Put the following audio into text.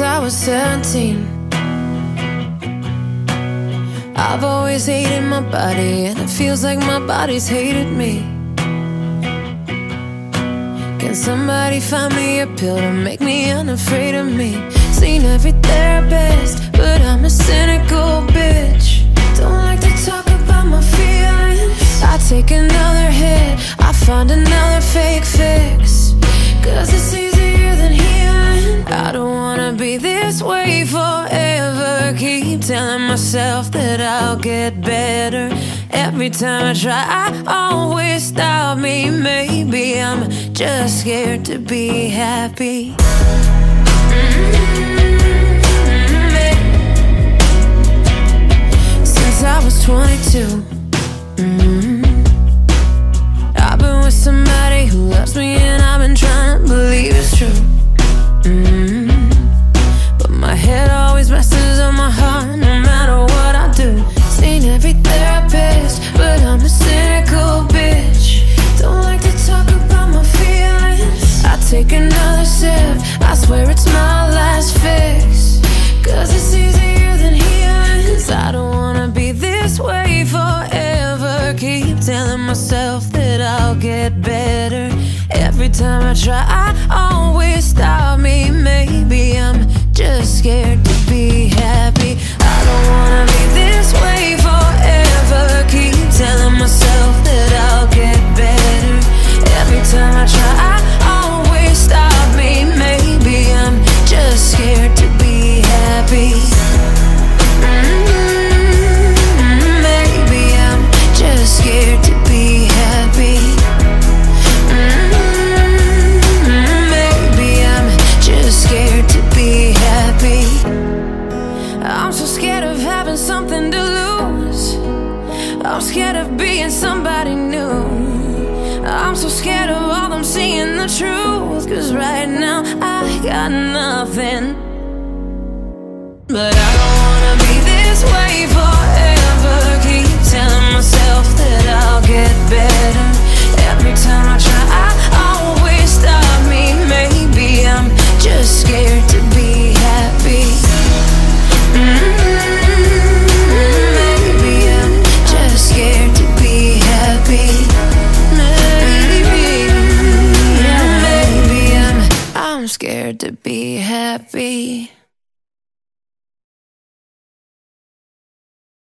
17. I've always hated my body, and it feels like my body's hated me. Can somebody find me a pill to make me unafraid of me? Seen every therapist, but I'm a cynical bitch. Don't like to talk about my feelings. I take another hit, I find another fake this way forever. Keep telling myself that I'll get better. Every time I try, I always stop me. Maybe I'm just scared to be happy. Mm-hmm. Mm-hmm. Since I was 22. Another sip, I swear it's my last fix. Cause it's easier than healing. Cause I don't wanna be this way forever. Keep telling myself that I'll get better. Every time I try, I always stop me. Maybe I'm scared of being somebody new. I'm so scared of all them seeing the truth. Cause right now I got nothing. But I to be happy.